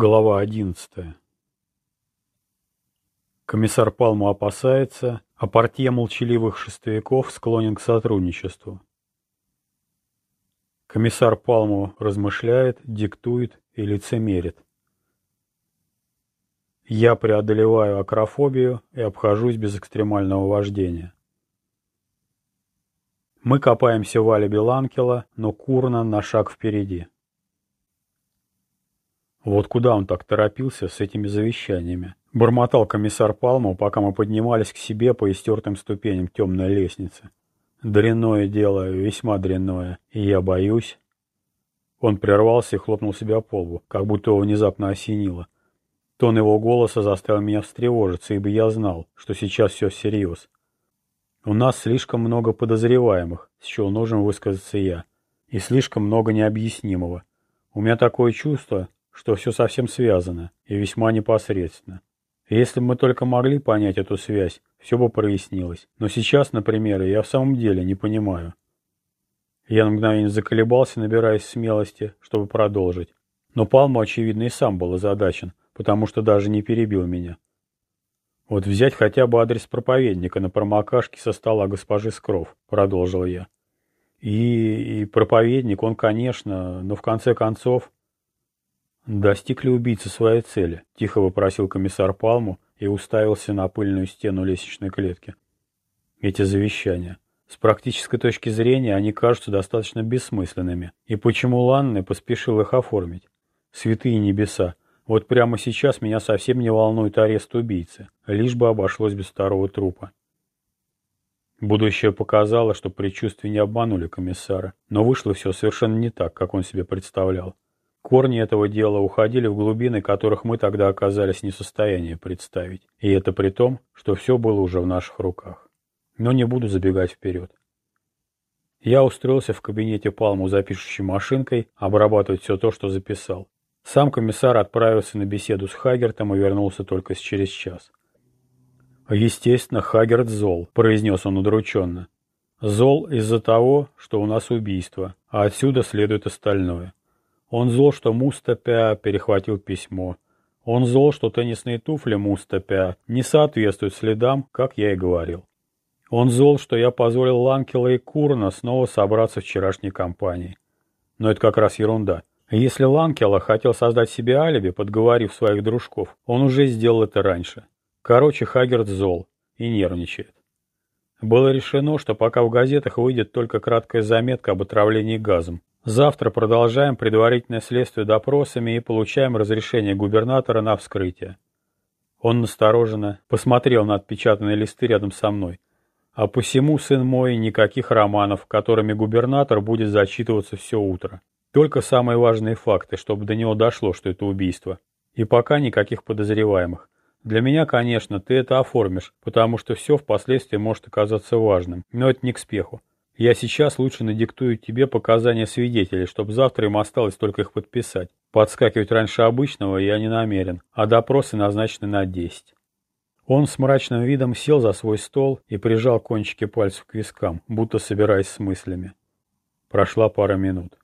Глава одиннадцатая. Комиссар Палму опасается, а партия молчаливых шестовиков склонен к сотрудничеству. Комиссар Палму размышляет, диктует и лицемерит. Я преодолеваю акрофобию и обхожусь без экстремального вождения. Мы копаемся в алибе Ланкела, но Курна на шаг впереди. Вот куда он так торопился с этими завещаниями? Бормотал комиссар Палмов, пока мы поднимались к себе по истертым ступеням темной лестницы. Дрянное дело, весьма дрянное, и я боюсь. Он прервался и хлопнул себя по лбу, как будто его внезапно осенило. Тон его голоса заставил меня встревожиться, ибо я знал, что сейчас все всерьез. У нас слишком много подозреваемых, с чего нужно высказаться я, и слишком много необъяснимого. У меня такое чувство, что все совсем связано и весьма непосредственно. Если бы мы только могли понять эту связь, все бы прояснилось. Но сейчас, например, я в самом деле не понимаю. Я на мгновение заколебался, набираясь смелости, чтобы продолжить. Но Палму, очевидно, и сам был озадачен, потому что даже не перебил меня. «Вот взять хотя бы адрес проповедника на промокашке со стола госпожи Скров», — продолжил я. И, и проповедник, он, конечно, но в конце концов... «Достиг ли убийца своей цели?» – тихо вопросил комиссар Палму и уставился на пыльную стену лестничной клетки. Эти завещания. С практической точки зрения они кажутся достаточно бессмысленными. И почему Ланне поспешил их оформить? Святые небеса. Вот прямо сейчас меня совсем не волнует арест убийцы, лишь бы обошлось без второго трупа. Будущее показало, что предчувствия не обманули комиссара, но вышло все совершенно не так, как он себе представлял. Корни этого дела уходили в глубины, которых мы тогда оказались не в состоянии представить. И это при том, что все было уже в наших руках. Но не буду забегать вперед. Я устроился в кабинете Палму за пишущей машинкой, обрабатывать все то, что записал. Сам комиссар отправился на беседу с Хагертом и вернулся только через час. «Естественно, Хагерт зол», — произнес он удрученно. «Зол из-за того, что у нас убийство, а отсюда следует остальное. Он зол, что Мустапя перехватил письмо. Он зол, что теннисные туфли Мустапя не соответствуют следам, как я и говорил. Он зол, что я позволил Ланкела и Курна снова собраться в вчерашней компании. Но это как раз ерунда. Если Ланкела хотел создать себе алиби, подговорив своих дружков, он уже сделал это раньше. Короче, Хагерт зол и нервничает. Было решено, что пока в газетах выйдет только краткая заметка об отравлении газом, Завтра продолжаем предварительное следствие допросами и получаем разрешение губернатора на вскрытие. Он настороженно посмотрел на отпечатанные листы рядом со мной. А посему, сын мой, никаких романов, которыми губернатор будет зачитываться все утро. Только самые важные факты, чтобы до него дошло, что это убийство. И пока никаких подозреваемых. Для меня, конечно, ты это оформишь, потому что все впоследствии может оказаться важным, но это не к спеху. Я сейчас лучше надиктую тебе показания свидетелей, чтобы завтра им осталось только их подписать. Подскакивать раньше обычного я не намерен, а допросы назначены на 10. Он с мрачным видом сел за свой стол и прижал кончики пальцев к вискам, будто собираясь с мыслями. Прошла пара минут.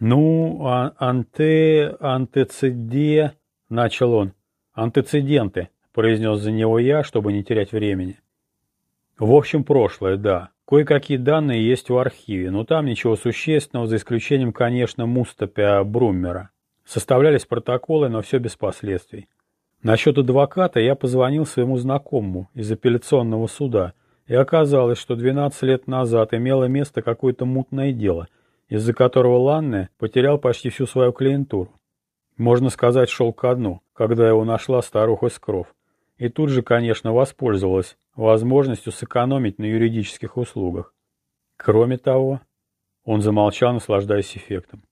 «Ну, а анте... антецеде...» — начал он. «Антецеденты», — произнес за него я, чтобы не терять времени. «В общем, прошлое, да. Кое-какие данные есть в архиве, но там ничего существенного, за исключением, конечно, Мустапя Бруммера. Составлялись протоколы, но все без последствий. Насчет адвоката я позвонил своему знакомому из апелляционного суда, и оказалось, что 12 лет назад имело место какое-то мутное дело, из-за которого Ланне потерял почти всю свою клиентуру. Можно сказать, шел ко дну, когда его нашла старуха Скров. И тут же, конечно, воспользовалась возможностью сэкономить на юридических услугах. Кроме того, он замолчал, наслаждаясь эффектом.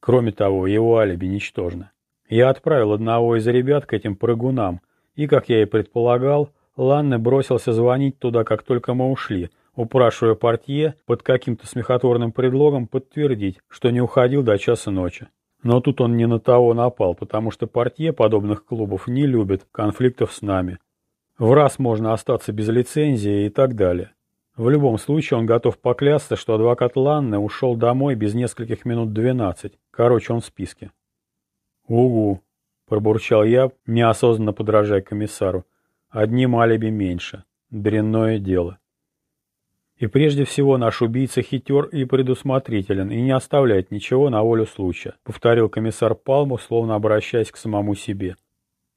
Кроме того, его алиби ничтожно. Я отправил одного из ребят к этим прыгунам, и, как я и предполагал, Ланне бросился звонить туда, как только мы ушли, упрашивая портье под каким-то смехотворным предлогом подтвердить, что не уходил до часа ночи. Но тут он не на того напал, потому что портье подобных клубов не любит конфликтов с нами. В раз можно остаться без лицензии и так далее. В любом случае он готов поклясться, что адвокат Ланне ушел домой без нескольких минут 12. Короче, он в списке. Угу. пробурчал я, неосознанно подражая комиссару. Одним алиби меньше. Дрянное дело. И прежде всего наш убийца хитер и предусмотрителен и не оставляет ничего на волю случая, повторил комиссар Палму, словно обращаясь к самому себе.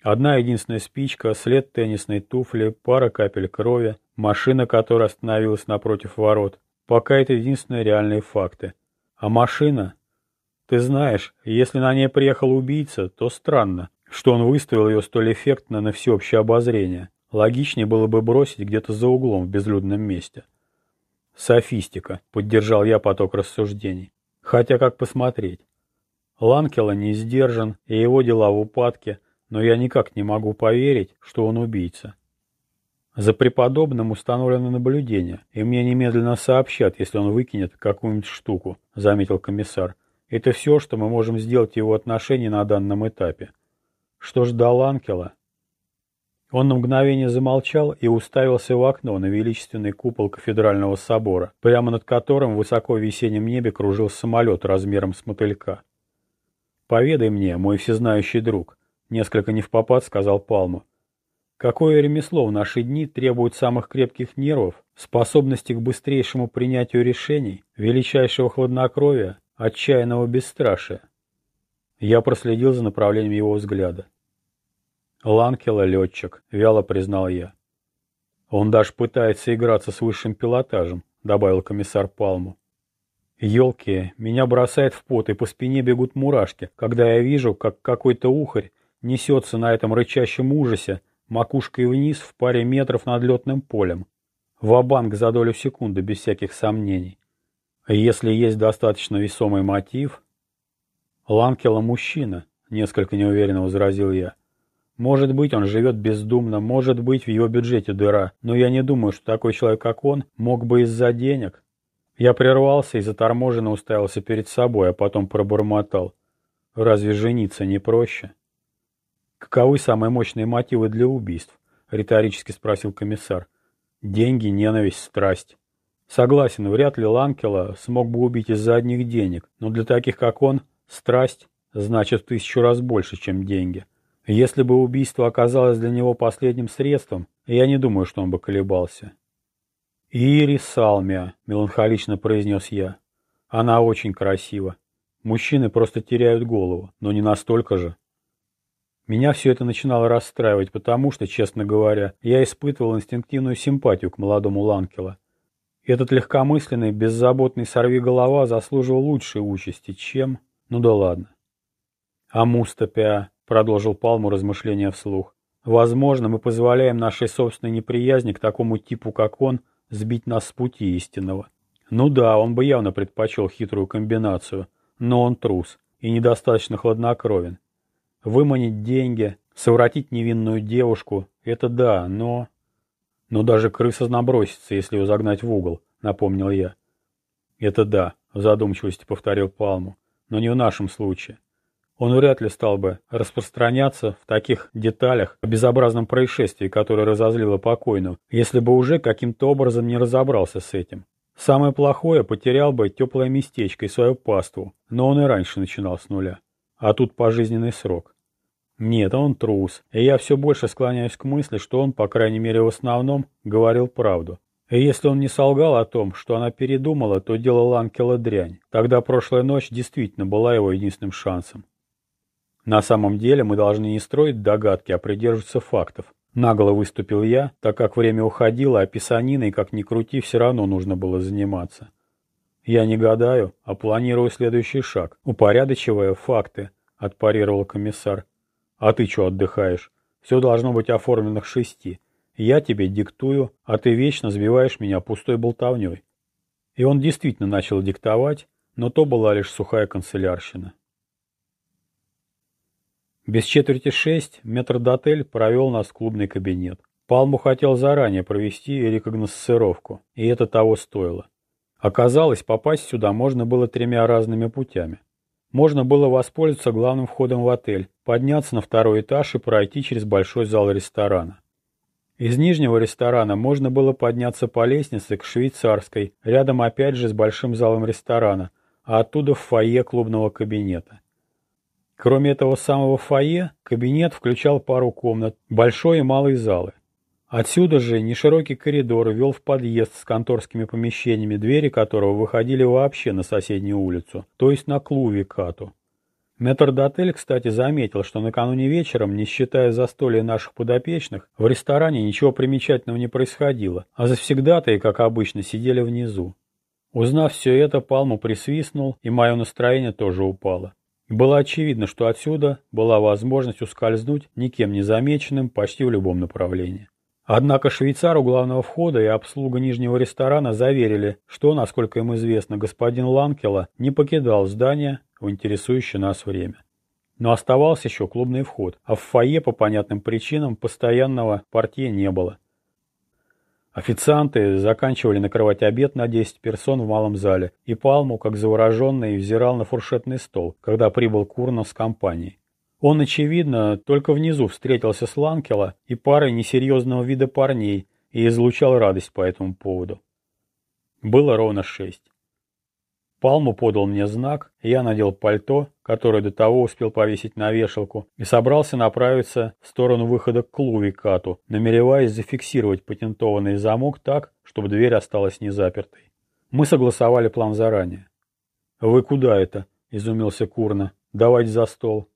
Одна единственная спичка, след теннисной туфли, пара капель крови, машина, которая остановилась напротив ворот. Пока это единственные реальные факты. А машина? Ты знаешь, если на ней приехал убийца, то странно, что он выставил ее столь эффектно на всеобщее обозрение. Логичнее было бы бросить где-то за углом в безлюдном месте. Софистика, поддержал я поток рассуждений. Хотя как посмотреть? Ланкела не сдержан, и его дела в упадке, но я никак не могу поверить, что он убийца. За преподобным установлено наблюдение, и мне немедленно сообщат, если он выкинет какую-нибудь штуку, заметил комиссар. Это все, что мы можем сделать в его отношении на данном этапе. Что ж до Ланкела? Он на мгновение замолчал и уставился в окно на величественный купол кафедрального собора, прямо над которым высоко в весеннем небе кружил самолет размером с мотылька. «Поведай мне, мой всезнающий друг», Несколько не в попад сказал Палму. Какое ремесло в наши дни требует самых крепких нервов, способности к быстрейшему принятию решений, величайшего хладнокровия, отчаянного бесстрашия? Я проследил за направлением его взгляда. Ланкела летчик, вяло признал я. Он даже пытается играться с высшим пилотажем, добавил комиссар Палму. Елки, меня бросает в пот и по спине бегут мурашки, когда я вижу, как какой-то ухарь несется на этом рычащем ужасе, макушкой вниз в паре метров над летным полем. Ва-банк за долю секунды, без всяких сомнений. Если есть достаточно весомый мотив... Ланкела мужчина, несколько неуверенно возразил я. Может быть, он живет бездумно, может быть, в его бюджете дыра, но я не думаю, что такой человек, как он, мог бы из-за денег. Я прервался и заторможенно уставился перед собой, а потом пробормотал. Разве жениться не проще? «Каковы самые мощные мотивы для убийств?» — риторически спросил комиссар. «Деньги, ненависть, страсть». Согласен, вряд ли Ланкела смог бы убить из-за одних денег, но для таких, как он, страсть значит в тысячу раз больше, чем деньги. Если бы убийство оказалось для него последним средством, я не думаю, что он бы колебался. «Ири Салмия», — меланхолично произнес я. «Она очень красива. Мужчины просто теряют голову, но не настолько же». Меня все это начинало расстраивать, потому что, честно говоря, я испытывал инстинктивную симпатию к молодому Ланкела. Этот легкомысленный, беззаботный сорвиголова заслуживал лучшей участи, чем... Ну да ладно. А продолжил Палму размышления вслух, возможно, мы позволяем нашей собственной неприязни к такому типу, как он, сбить нас с пути истинного. Ну да, он бы явно предпочел хитрую комбинацию, но он трус и недостаточно хладнокровен. Выманить деньги, совратить невинную девушку — это да, но... Но даже крыса набросится, если ее загнать в угол, напомнил я. Это да, в задумчивости повторил Палму, но не в нашем случае. Он вряд ли стал бы распространяться в таких деталях о безобразном происшествии, которое разозлило покойную, если бы уже каким-то образом не разобрался с этим. Самое плохое потерял бы теплое местечко и свою паству, но он и раньше начинал с нуля. А тут пожизненный срок. Нет, он трус, и я все больше склоняюсь к мысли, что он, по крайней мере в основном, говорил правду. И если он не солгал о том, что она передумала, то делал Анкела дрянь. Тогда прошлая ночь действительно была его единственным шансом. На самом деле мы должны не строить догадки, а придерживаться фактов. Нагло выступил я, так как время уходило, а писаниной, как ни крути, все равно нужно было заниматься. Я не гадаю, а планирую следующий шаг, упорядочивая факты, отпарировал комиссар. А ты что отдыхаешь? Все должно быть оформлено к шести. Я тебе диктую, а ты вечно сбиваешь меня пустой болтовней. И он действительно начал диктовать, но то была лишь сухая канцелярщина. Без четверти шесть метрдотель провел нас в клубный кабинет. Палму хотел заранее провести рекогносцировку, и это того стоило. Оказалось, попасть сюда можно было тремя разными путями. Можно было воспользоваться главным входом в отель, подняться на второй этаж и пройти через большой зал ресторана. Из нижнего ресторана можно было подняться по лестнице к швейцарской, рядом опять же с большим залом ресторана, а оттуда в фойе клубного кабинета. Кроме этого самого фойе, Кабинет включал пару комнат, большой и малый залы. Отсюда же неширокий коридор вел в подъезд с конторскими помещениями, двери которого выходили вообще на соседнюю улицу, то есть на клуве Кату. Метрдотель, кстати, заметил, что накануне вечером, не считая застолья наших подопечных, в ресторане ничего примечательного не происходило, а завсегдатые, как обычно, сидели внизу. Узнав все это, Палму присвистнул, и мое настроение тоже упало. Было очевидно, что отсюда была возможность ускользнуть никем не замеченным почти в любом направлении. Однако швейцар у главного входа и обслуга нижнего ресторана заверили, что, насколько им известно, господин Ланкела не покидал здание в интересующее нас время. Но оставался еще клубный вход, а в фойе по понятным причинам постоянного портье не было. Официанты заканчивали накрывать обед на 10 персон в малом зале, и Палму, как завороженный, взирал на фуршетный стол, когда прибыл Курнов с компанией. Он, очевидно, только внизу встретился с Ланкела и парой несерьезного вида парней и излучал радость по этому поводу. Было ровно шесть. Палму подал мне знак, я надел пальто, которое до того успел повесить на вешалку, и собрался направиться в сторону выхода к клуве Кату, намереваясь зафиксировать патентованный замок так, чтобы дверь осталась незапертой. Мы согласовали план заранее. «Вы куда это?» – изумился Курна. «Давайте за стол».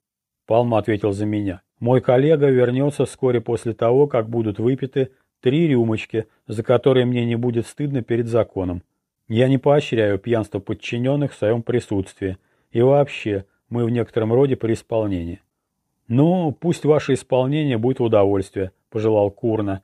Палма ответил за меня. «Мой коллега вернется вскоре после того, как будут выпиты три рюмочки, за которые мне не будет стыдно перед законом. Я не поощряю пьянство подчиненных в своем присутствии. И вообще, мы в некотором роде при исполнении. «Ну, пусть ваше исполнение будет удовольствие», — пожелал Курна.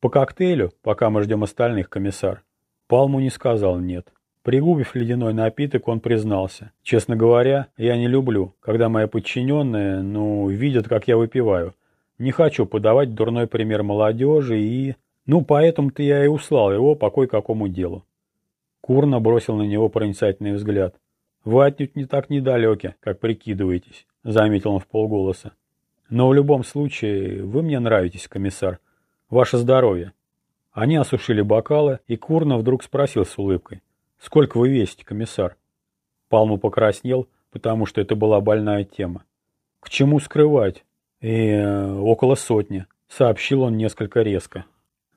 «По коктейлю, пока мы ждем остальных, комиссар». Палму не сказал «нет». Пригубив ледяной напиток, он признался. «Честно говоря, я не люблю, когда мои подчиненные, ну, видят, как я выпиваю. Не хочу подавать дурной пример молодежи и... Ну, поэтому-то я и услал его по кое-какому делу. Курно бросил на него проницательный взгляд. «Вы отнюдь не так недалеки, как прикидываетесь», — заметил он в полголоса. «Но в любом случае, вы мне нравитесь, комиссар. Ваше здоровье». Они осушили бокалы, и Курно вдруг спросил с улыбкой. «Сколько вы весите, комиссар?» Палму покраснел, потому что это была больная тема. «К чему скрывать?» «Э, около сотни», — сообщил он несколько резко.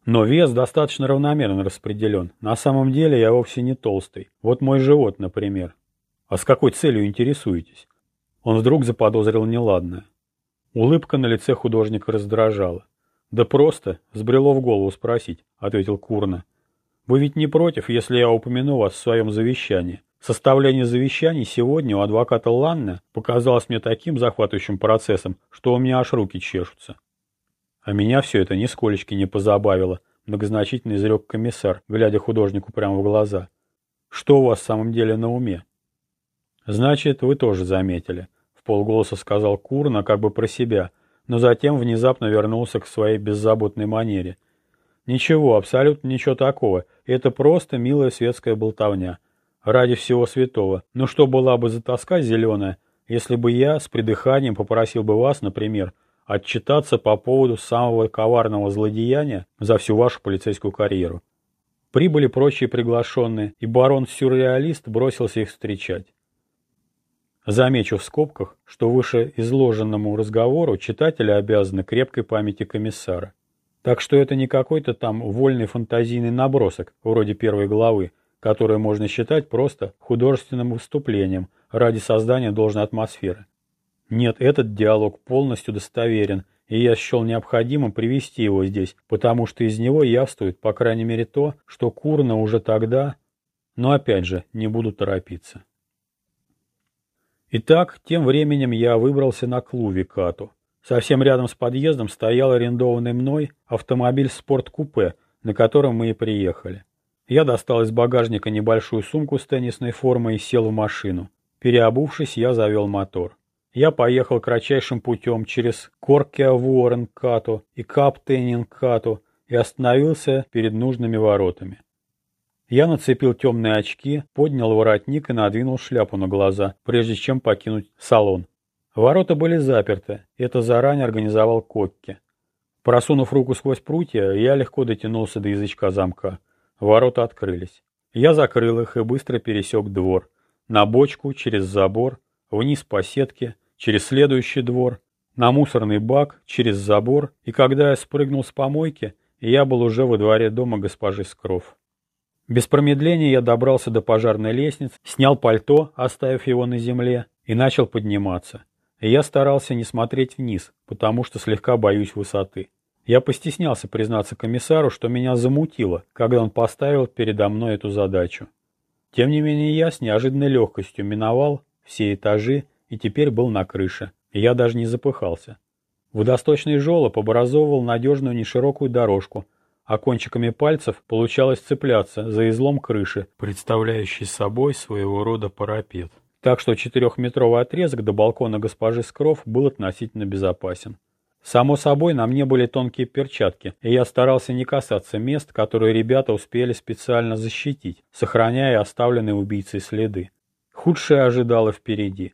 Но вес достаточно равномерно распределен. На самом деле я вовсе не толстый. Вот мой живот, например. А с какой целью интересуетесь? Он вдруг заподозрил неладное. Улыбка на лице художника раздражала. «Да просто, взбрело в голову спросить», — ответил Курна. «Вы ведь не против, если я упомяну вас в своем завещании? Составление завещаний сегодня у адвоката Ланна показалось мне таким захватывающим процессом, что у меня аж руки чешутся. А меня все это нисколечки не позабавило, многозначительно изрек комиссар, глядя художнику прямо в глаза. Что у вас в самом деле на уме? Значит, вы тоже заметили, в полголоса сказал Курна как бы про себя, но затем внезапно вернулся к своей беззаботной манере. Ничего, абсолютно ничего такого, это просто милая светская болтовня. Ради всего святого. Ну что была бы за тоска зеленая, если бы я с придыханием попросил бы вас, например, отчитаться по поводу самого коварного злодеяния за всю вашу полицейскую карьеру. Прибыли прочие приглашенные, и барон-сюрреалист бросился их встречать. Замечу в скобках, что выше изложенному разговору читатели обязаны крепкой памяти комиссара. Так что это не какой-то там вольный фантазийный набросок, вроде первой главы, который можно считать просто художественным выступлением ради создания должной атмосферы. Нет, этот диалог полностью достоверен, и я счел необходимым привести его здесь, потому что из него явствует, по крайней мере, то, что Курна уже тогда... Но опять же, не буду торопиться. Итак, тем временем я выбрался на клуве Кату. Совсем рядом с подъездом стоял арендованный мной автомобиль «Спорт-купе», на котором мы и приехали. Я достал из багажника небольшую сумку с теннисной формой и сел в машину. Переобувшись, я завел мотор. Я поехал кратчайшим путем через Коркеа-Ворен-Кату и Каптенин-Кату и остановился перед нужными воротами. Я нацепил темные очки, поднял воротник и надвинул шляпу на глаза, прежде чем покинуть салон. Ворота были заперты, это заранее организовал Кокки. Просунув руку сквозь прутья, я легко дотянулся до язычка замка. Ворота открылись. Я закрыл их и быстро пересек двор. На бочку, через забор, вниз по сетке, через следующий двор. на мусорный бак, через забор, и когда я спрыгнул с помойки, я был уже во дворе дома госпожи Скров. Без промедления я добрался до пожарной лестницы, снял пальто, оставив его на земле, и начал подниматься. Я старался не смотреть вниз, потому что слегка боюсь высоты. Я постеснялся признаться комиссару, что меня замутило, когда он поставил передо мной эту задачу. Тем не менее я с неожиданной легкостью миновал все этажи и теперь был на крыше, и я даже не запыхался. Водосточный желоб образовывал надежную неширокую дорожку, а кончиками пальцев получалось цепляться за излом крыши, представляющий собой своего рода парапет. Так что четырехметровый отрезок до балкона госпожи Скров был относительно безопасен. Само собой, на мне были тонкие перчатки, и я старался не касаться мест, которые ребята успели специально защитить, сохраняя оставленные убийцей следы. Худшее ожидало впереди.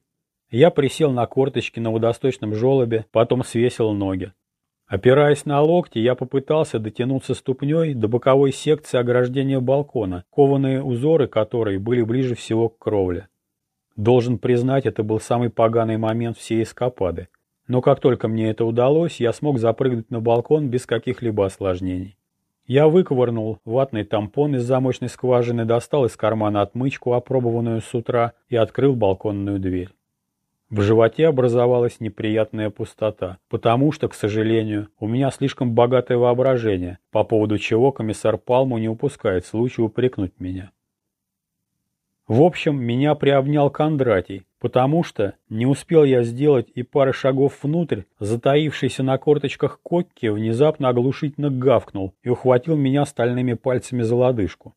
Я присел на корточки на водосточном желобе, потом свесил ноги. Опираясь на локти, я попытался дотянуться ступней до боковой секции ограждения балкона, кованые узоры которой были ближе всего к кровле. Должен признать, это был самый поганый момент всей эскапады. Но как только мне это удалось, я смог запрыгнуть на балкон без каких-либо осложнений. Я выковырнул ватный тампон из замочной скважины, достал из кармана отмычку, опробованную с утра, и открыл балконную дверь. В животе образовалась неприятная пустота, потому что, к сожалению, у меня слишком богатое воображение, по поводу чего комиссар Палму не упускает случая упрекнуть меня. В общем, меня приобнял Кондратий, потому что не успел я сделать и пары шагов внутрь, затаившийся на корточках Кокки внезапно оглушительно гавкнул и ухватил меня стальными пальцами за лодыжку.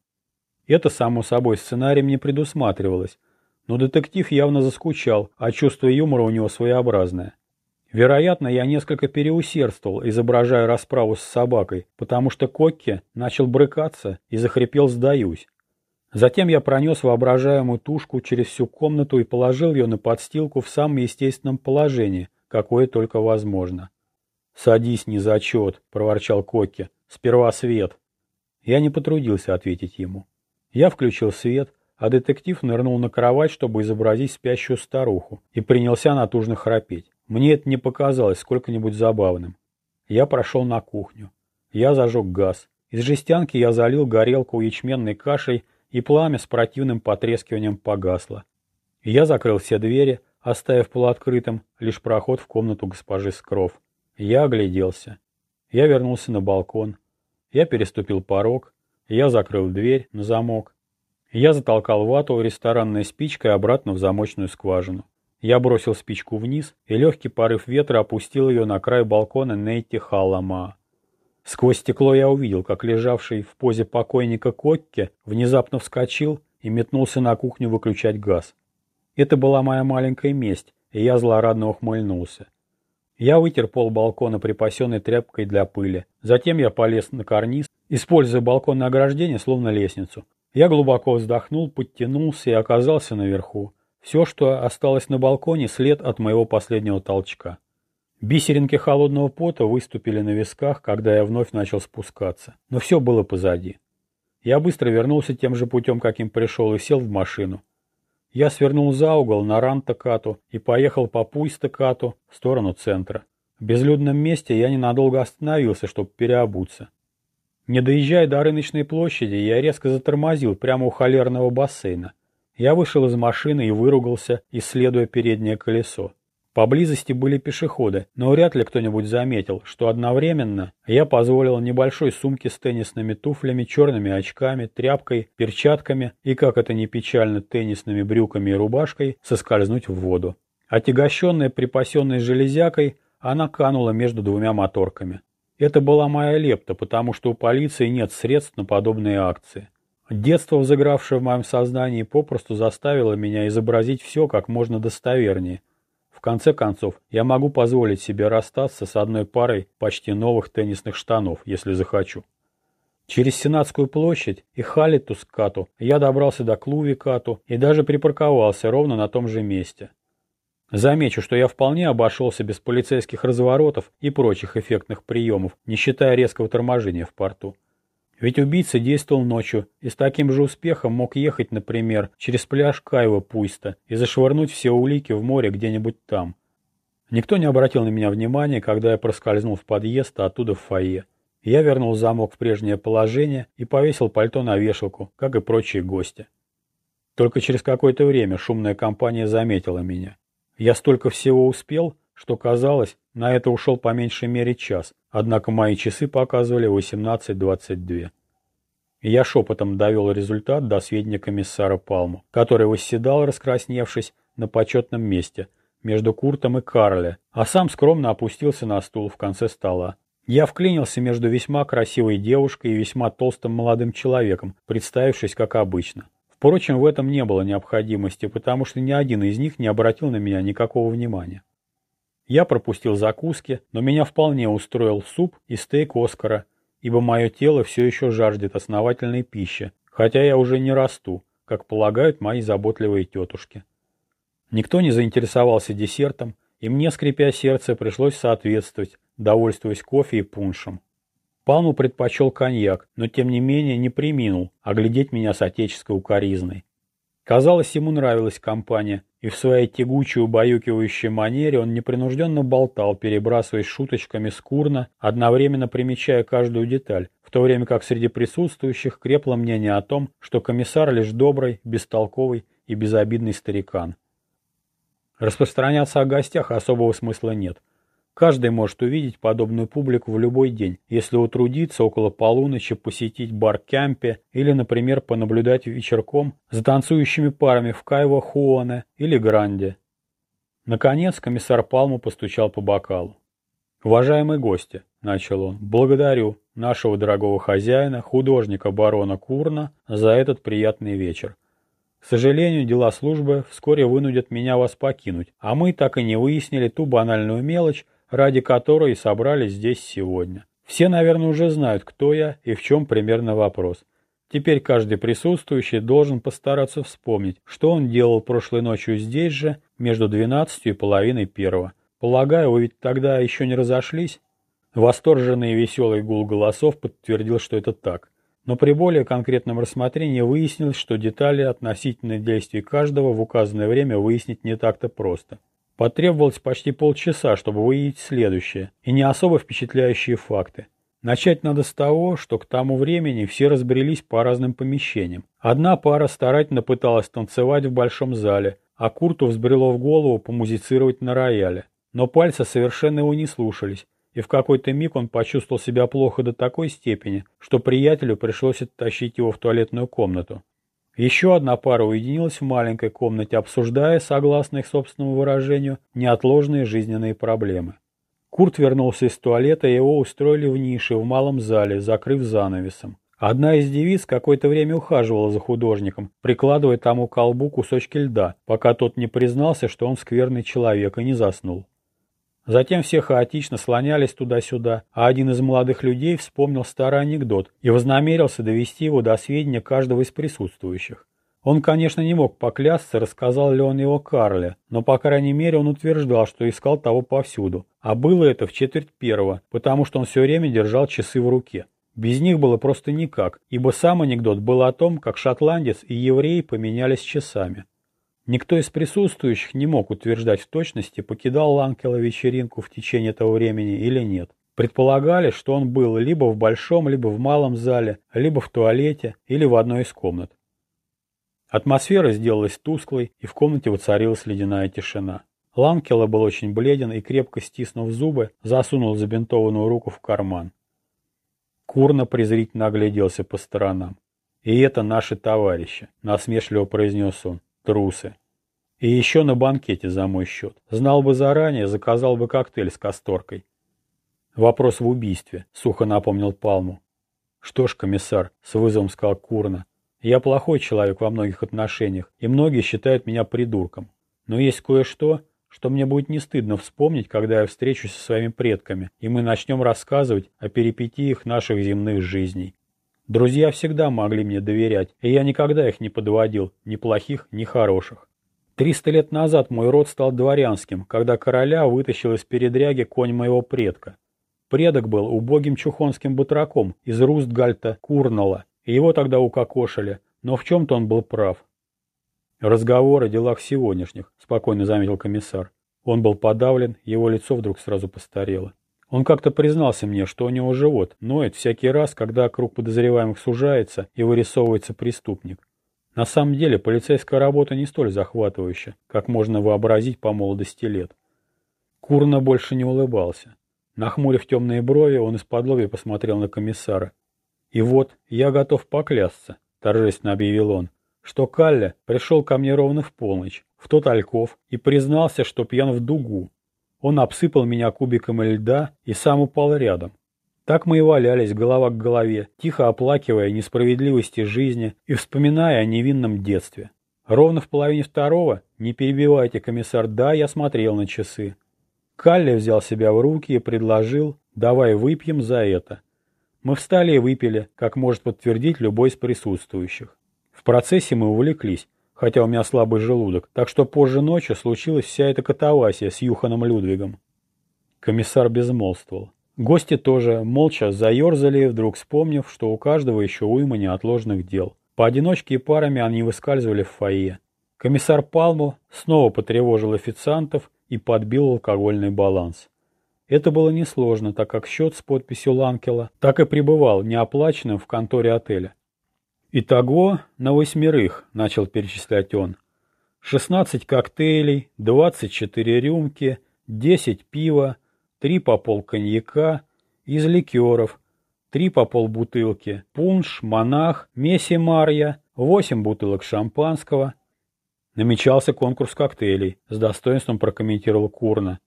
Это, само собой, сценарием не предусматривалось, но детектив явно заскучал, а чувство юмора у него своеобразное. Вероятно, я несколько переусердствовал, изображая расправу с собакой, потому что Кокки начал брыкаться и захрипел «сдаюсь», Затем я пронес воображаемую тушку через всю комнату и положил ее на подстилку в самом естественном положении, какое только возможно. «Садись, не зачет», — проворчал Кокки. «Сперва свет». Я не потрудился ответить ему. Я включил свет, а детектив нырнул на кровать, чтобы изобразить спящую старуху, и принялся натужно храпеть. Мне это не показалось сколько-нибудь забавным. Я прошел на кухню. Я зажег газ. Из жестянки я залил горелку ячменной кашей и пламя с противным потрескиванием погасло. Я закрыл все двери, оставив полуоткрытым лишь проход в комнату госпожи Скров. Я огляделся. Я вернулся на балкон. Я переступил порог. Я закрыл дверь на замок. Я затолкал вату ресторанной спичкой обратно в замочную скважину. Я бросил спичку вниз, и легкий порыв ветра опустил ее на край балкона Нейти Халлама. Сквозь стекло я увидел, как лежавший в позе покойника Котке внезапно вскочил и метнулся на кухню выключать газ. Это была моя маленькая месть, и я злорадно ухмыльнулся. Я вытер пол балкона припасенной тряпкой для пыли. Затем я полез на карниз, используя балконное ограждение словно лестницу. Я глубоко вздохнул, подтянулся и оказался наверху. Все, что осталось на балконе, след от моего последнего толчка. Бисеринки холодного пота выступили на висках, когда я вновь начал спускаться. Но все было позади. Я быстро вернулся тем же путем, каким пришел, и сел в машину. Я свернул за угол на Рантакату и поехал по Пуйстакату в сторону центра. В безлюдном месте я ненадолго остановился, чтобы переобуться. Не доезжая до рыночной площади, я резко затормозил прямо у холерного бассейна. Я вышел из машины и выругался, исследуя переднее колесо. Поблизости были пешеходы, но вряд ли кто-нибудь заметил, что одновременно я позволил небольшой сумке с теннисными туфлями, черными очками, тряпкой, перчатками и, как это ни печально, теннисными брюками и рубашкой соскользнуть в воду. Отягощенная припасенной железякой, она канула между двумя моторками. Это была моя лепта, потому что у полиции нет средств на подобные акции. Детство, взыгравшее в моем сознании, попросту заставило меня изобразить все как можно достовернее – конце концов, я могу позволить себе расстаться с одной парой почти новых теннисных штанов, если захочу. Через Сенатскую площадь и Халитус-Кату я добрался до Клуви-Кату и даже припарковался ровно на том же месте. Замечу, что я вполне обошелся без полицейских разворотов и прочих эффектных приемов, не считая резкого торможения в порту. Ведь убийца действовал ночью и с таким же успехом мог ехать, например, через пляж Кайва Пуйста и зашвырнуть все улики в море где-нибудь там. Никто не обратил на меня внимания, когда я проскользнул в подъезд, а оттуда в фойе. Я вернул замок в прежнее положение и повесил пальто на вешалку, как и прочие гости. Только через какое-то время шумная компания заметила меня. Я столько всего успел, что казалось, на это ушел по меньшей мере час, однако мои часы показывали 18.22. Я шепотом довел результат до сведения комиссара Палму, который восседал, раскрасневшись, на почетном месте, между Куртом и Карле, а сам скромно опустился на стул в конце стола. Я вклинился между весьма красивой девушкой и весьма толстым молодым человеком, представившись как обычно. Впрочем, в этом не было необходимости, потому что ни один из них не обратил на меня никакого внимания. Я пропустил закуски, но меня вполне устроил суп и стейк Оскара, ибо мое тело все еще жаждет основательной пищи, хотя я уже не расту, как полагают мои заботливые тетушки. Никто не заинтересовался десертом, и мне, скрипя сердце, пришлось соответствовать, довольствуясь кофе и пуншем. Палму предпочел коньяк, но тем не менее не приминул оглядеть меня с отеческой укоризной. Казалось, ему нравилась компания, и в своей тягучей убаюкивающей манере он непринужденно болтал, перебрасываясь шуточками скурно, одновременно примечая каждую деталь, в то время как среди присутствующих крепло мнение о том, что комиссар лишь добрый, бестолковый и безобидный старикан. Распространяться о гостях особого смысла нет. Каждый может увидеть подобную публику в любой день, если утрудиться около полуночи посетить бар Кямпе или, например, понаблюдать вечерком за танцующими парами в Кайво Хуоне или Гранде. Наконец комиссар Палму постучал по бокалу. «Уважаемые гости», — начал он, — «благодарю нашего дорогого хозяина, художника барона Курна, за этот приятный вечер. К сожалению, дела службы вскоре вынудят меня вас покинуть, а мы так и не выяснили ту банальную мелочь, ради которой и собрались здесь сегодня. Все, наверное, уже знают, кто я и в чем примерно вопрос. Теперь каждый присутствующий должен постараться вспомнить, что он делал прошлой ночью здесь же, между двенадцатью и половиной первого. Полагаю, вы ведь тогда еще не разошлись? Восторженный и веселый гул голосов подтвердил, что это так. Но при более конкретном рассмотрении выяснилось, что детали относительно действий каждого в указанное время выяснить не так-то просто. Потребовалось почти полчаса, чтобы выявить следующее, и не особо впечатляющие факты. Начать надо с того, что к тому времени все разбрелись по разным помещениям. Одна пара старательно пыталась танцевать в большом зале, а Курту взбрело в голову помузицировать на рояле. Но пальцы совершенно его не слушались, и в какой-то миг он почувствовал себя плохо до такой степени, что приятелю пришлось оттащить его в туалетную комнату. Еще одна пара уединилась в маленькой комнате, обсуждая, согласно их собственному выражению, неотложные жизненные проблемы. Курт вернулся из туалета, и его устроили в нише в малом зале, закрыв занавесом. Одна из девиц какое-то время ухаживала за художником, прикладывая тому колбу кусочки льда, пока тот не признался, что он скверный человек и не заснул. Затем все хаотично слонялись туда-сюда, а один из молодых людей вспомнил старый анекдот и вознамерился довести его до сведения каждого из присутствующих. Он, конечно, не мог поклясться, рассказал ли он его Карле, но, по крайней мере, он утверждал, что искал того повсюду. А было это в четверть первого, потому что он все время держал часы в руке. Без них было просто никак, ибо сам анекдот был о том, как шотландец и еврей поменялись часами. Никто из присутствующих не мог утверждать в точности, покидал Ланкела вечеринку в течение этого времени или нет. Предполагали, что он был либо в большом, либо в малом зале, либо в туалете или в одной из комнат. Атмосфера сделалась тусклой, и в комнате воцарилась ледяная тишина. Ланкела был очень бледен и, крепко стиснув зубы, засунул забинтованную руку в карман. Курно презрительно огляделся по сторонам. «И это наши товарищи», — насмешливо произнес он. Трусы. И еще на банкете за мой счет. Знал бы заранее, заказал бы коктейль с касторкой. Вопрос в убийстве, сухо напомнил Палму. Что ж, комиссар, с вызовом сказал Курна. Я плохой человек во многих отношениях, и многие считают меня придурком. Но есть кое-что, что мне будет не стыдно вспомнить, когда я встречусь со своими предками, и мы начнем рассказывать о перипетиях наших земных жизней. Друзья всегда могли мне доверять, и я никогда их не подводил, ни плохих, ни хороших. Триста лет назад мой род стал дворянским, когда короля вытащил из передряги конь моего предка. Предок был убогим чухонским батраком из Рустгальта Курнала, и его тогда укокошили, но в чем-то он был прав. «Разговор о делах сегодняшних», — спокойно заметил комиссар. Он был подавлен, его лицо вдруг сразу постарело. Он как-то признался мне, что у него живот ноет всякий раз, когда круг подозреваемых сужается и вырисовывается преступник. На самом деле полицейская работа не столь захватывающая, как можно вообразить по молодости лет. Курно больше не улыбался. Нахмурив темные брови, он из-под посмотрел на комиссара. «И вот, я готов поклясться», — торжественно объявил он, «что Калля пришел ко мне ровно в полночь, в тот ольков, и признался, что пьян в дугу. Он обсыпал меня кубиком льда и сам упал рядом. Так мы и валялись голова к голове, тихо оплакивая несправедливости жизни и вспоминая о невинном детстве. Ровно в половине второго, не перебивайте, комиссар, да, я смотрел на часы. Калли взял себя в руки и предложил, давай выпьем за это. Мы встали и выпили, как может подтвердить любой из присутствующих. В процессе мы увлеклись, хотя у меня слабый желудок, так что позже ночью случилась вся эта катавасия с Юханом Людвигом. Комиссар безмолвствовал. Гости тоже молча заерзали, вдруг вспомнив, что у каждого еще уйма неотложных дел. Поодиночке и парами они выскальзывали в фойе. Комиссар Палму снова потревожил официантов и подбил алкогольный баланс. Это было несложно, так как счет с подписью Ланкела так и пребывал неоплаченным в конторе отеля. «Итого на восьмерых», — начал перечислять он. «16 коктейлей, 24 рюмки, 10 пива, три по пол коньяка, из ликеров, три по пол бутылки, пунш, монах, месси марья, восемь бутылок шампанского. Намечался конкурс коктейлей, с достоинством прокомментировал Курна.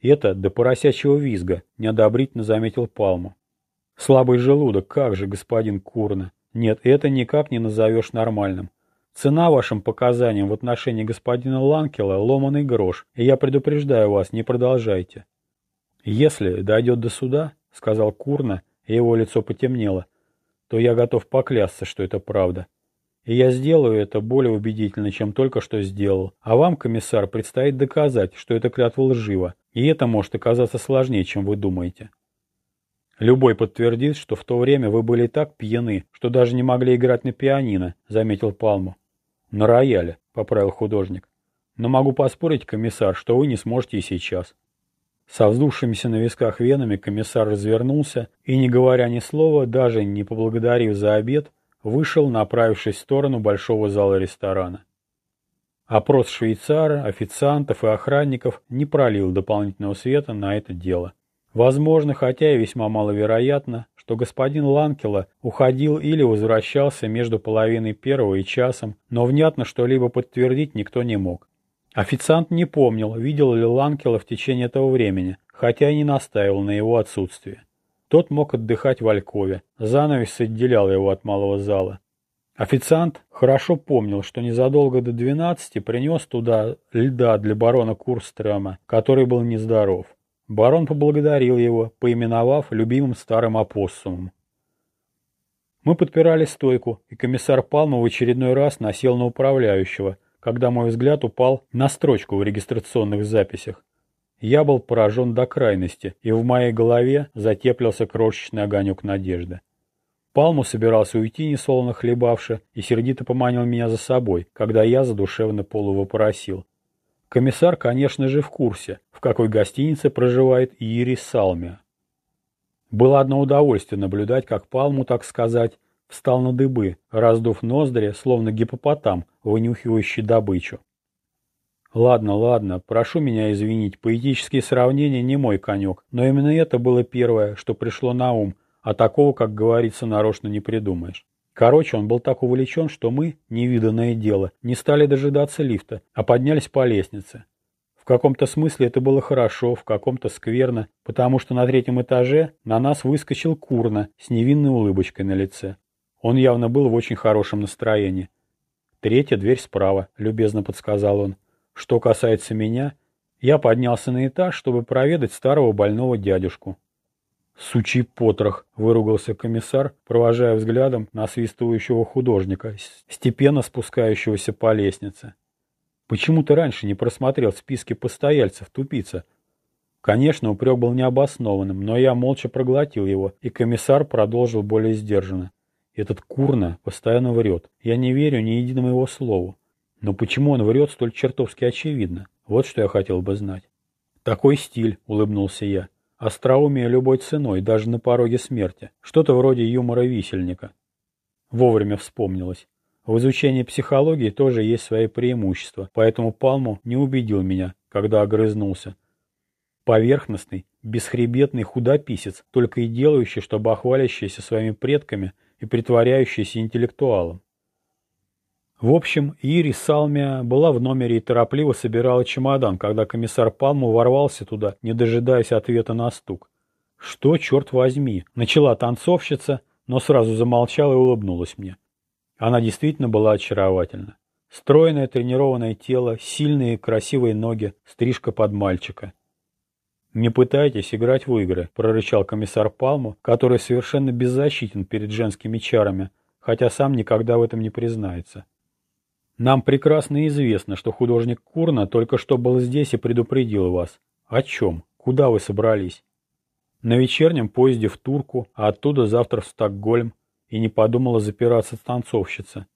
Это до поросячьего визга, неодобрительно заметил Палму. Слабый желудок, как же, господин Курна. Нет, это никак не назовешь нормальным. Цена вашим показаниям в отношении господина Ланкела – ломаный грош, и я предупреждаю вас, не продолжайте. «Если дойдет до суда, — сказал Курна, и его лицо потемнело, — то я готов поклясться, что это правда. И я сделаю это более убедительно, чем только что сделал. А вам, комиссар, предстоит доказать, что эта клятва лжива, и это может оказаться сложнее, чем вы думаете. Любой подтвердит, что в то время вы были так пьяны, что даже не могли играть на пианино, заметил Палму. На рояле, поправил художник. Но могу поспорить, комиссар, что вы не сможете и сейчас. Со вздувшимися на висках венами комиссар развернулся и, не говоря ни слова, даже не поблагодарив за обед, вышел, направившись в сторону большого зала ресторана. Опрос швейцара, официантов и охранников не пролил дополнительного света на это дело. Возможно, хотя и весьма маловероятно, что господин Ланкела уходил или возвращался между половиной первого и часом, но внятно что-либо подтвердить никто не мог. Официант не помнил, видел ли Ланкела в течение этого времени, хотя и не настаивал на его отсутствии. Тот мог отдыхать в Алькове, занавес отделял его от малого зала. Официант хорошо помнил, что незадолго до двенадцати принес туда льда для барона Курстрема, который был нездоров. Барон поблагодарил его, поименовав любимым старым опоссумом. Мы подпирали стойку, и комиссар Палма в очередной раз насел на управляющего – когда мой взгляд упал на строчку в регистрационных записях. Я был поражен до крайности, и в моей голове затеплился крошечный огонек надежды. Палму собирался уйти, несолоно хлебавши, и сердито поманил меня за собой, когда я задушевно полувопросил. Комиссар, конечно же, в курсе, в какой гостинице проживает Ирис Салмия. Было одно удовольствие наблюдать, как Палму, так сказать, встал на дыбы, раздув ноздри, словно гипопотам, вынюхивающий добычу. Ладно, ладно, прошу меня извинить, поэтические сравнения не мой конек, но именно это было первое, что пришло на ум, а такого, как говорится, нарочно не придумаешь. Короче, он был так увлечен, что мы, невиданное дело, не стали дожидаться лифта, а поднялись по лестнице. В каком-то смысле это было хорошо, в каком-то скверно, потому что на третьем этаже на нас выскочил Курна с невинной улыбочкой на лице. Он явно был в очень хорошем настроении. «Третья дверь справа», — любезно подсказал он. «Что касается меня, я поднялся на этаж, чтобы проведать старого больного дядюшку». «Сучий потрох!» — выругался комиссар, провожая взглядом насвистывающего художника, степенно спускающегося по лестнице. «Почему ты раньше не просмотрел списки постояльцев, тупица?» Конечно, упрек был необоснованным, но я молча проглотил его, и комиссар продолжил более сдержанно. Этот Курна постоянно врет. Я не верю ни единому его слову. Но почему он врет столь чертовски очевидно? Вот что я хотел бы знать. Такой стиль, улыбнулся я. Остроумие любой ценой, даже на пороге смерти. Что-то вроде юмора висельника. Вовремя вспомнилось. В изучении психологии тоже есть свои преимущества, поэтому Палму не убедил меня, когда огрызнулся. Поверхностный, бесхребетный худописец, только и делающий, чтобы охвалящийся своими предками и притворяющийся интеллектуалом. В общем, Ири Салмия была в номере и торопливо собирала чемодан, когда комиссар Палму ворвался туда, не дожидаясь ответа на стук. «Что, черт возьми?» — начала танцовщица, но сразу замолчала и улыбнулась мне. Она действительно была очаровательна. Стройное тренированное тело, сильные красивые ноги, стрижка под мальчика. «Не пытайтесь играть в игры», — прорычал комиссар Палму, который совершенно беззащитен перед женскими чарами, хотя сам никогда в этом не признается. Нам прекрасно известно, что художник Курна только что был здесь и предупредил вас. О чем? Куда вы собрались? На вечернем поезде в Турку, а оттуда завтра в Стокгольм, и не подумала запираться танцовщица.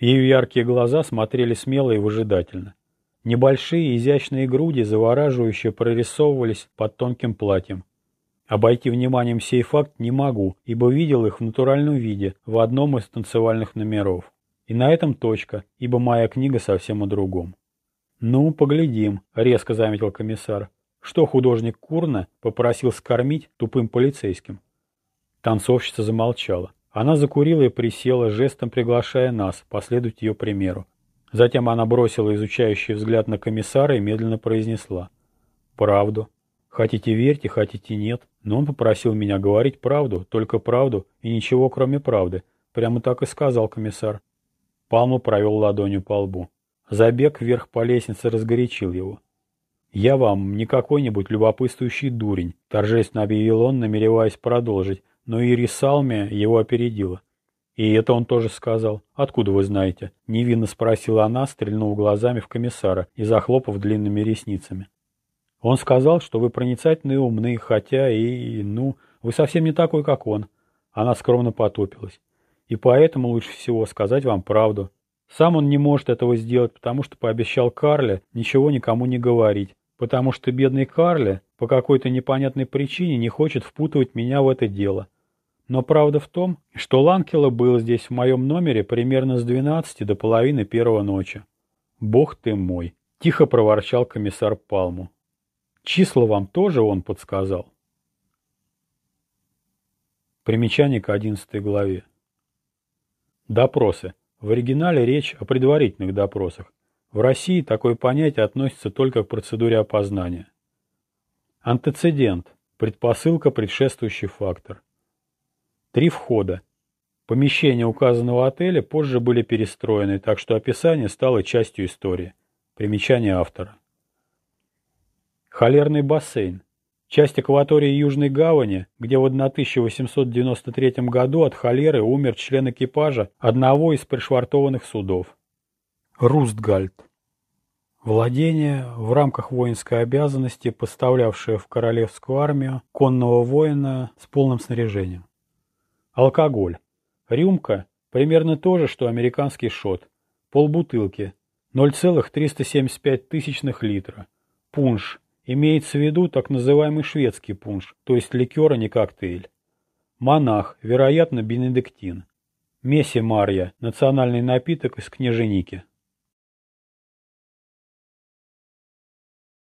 Ее яркие глаза смотрели смело и выжидательно. Небольшие изящные груди завораживающе прорисовывались под тонким платьем. Обойти вниманием сей факт не могу, ибо видел их в натуральном виде в одном из танцевальных номеров. И на этом точка, ибо моя книга совсем о другом. «Ну, поглядим», — резко заметил комиссар. «Что художник Курна попросил скормить тупым полицейским?» Танцовщица замолчала. Она закурила и присела, жестом приглашая нас последовать ее примеру. Затем она бросила изучающий взгляд на комиссара и медленно произнесла. «Правду. Хотите верьте, хотите нет. Но он попросил меня говорить правду, только правду и ничего кроме правды. Прямо так и сказал комиссар. Палму провел ладонью по лбу. Забег вверх по лестнице разгорячил его. «Я вам не какой-нибудь любопытствующий дурень», — торжественно объявил он, намереваясь продолжить, но Ирис Салмия его опередила. «И это он тоже сказал. Откуда вы знаете?» — невинно спросила она, стрельнув глазами в комиссара и захлопав длинными ресницами. «Он сказал, что вы проницательны и умны, хотя и... ну, вы совсем не такой, как он». Она скромно потупилась. И поэтому лучше всего сказать вам правду. Сам он не может этого сделать, потому что пообещал Карле ничего никому не говорить, потому что бедный Карле по какой-то непонятной причине не хочет впутывать меня в это дело. Но правда в том, что Ланкела был здесь в моем номере примерно с 12 до половины первого ночи. «Бог ты мой!» — тихо проворчал комиссар Палму. «Числа вам тоже он подсказал?» Примечание к одиннадцатой главе. Допросы. В оригинале речь о предварительных допросах. В России такое понятие относится только к процедуре опознания. Антецедент. Предпосылка, предшествующий фактор. Три входа. Помещения указанного отеля позже были перестроены, так что описание стало частью истории. Примечание автора. Холерный бассейн. Часть акватории Южной Гавани, где в 1893 году от холеры умер член экипажа одного из пришвартованных судов. Рустгальд. Владение, в рамках воинской обязанности, поставлявшее в королевскую армию конного воина с полным снаряжением. Алкоголь. Рюмка – примерно то же, что американский шот. Полбутылки – 0,375 литра. Пунш Имеется в виду так называемый шведский пунш, то есть ликер, а не коктейль. Монах, вероятно, бенедиктин. Месси Марья – национальный напиток из княженики.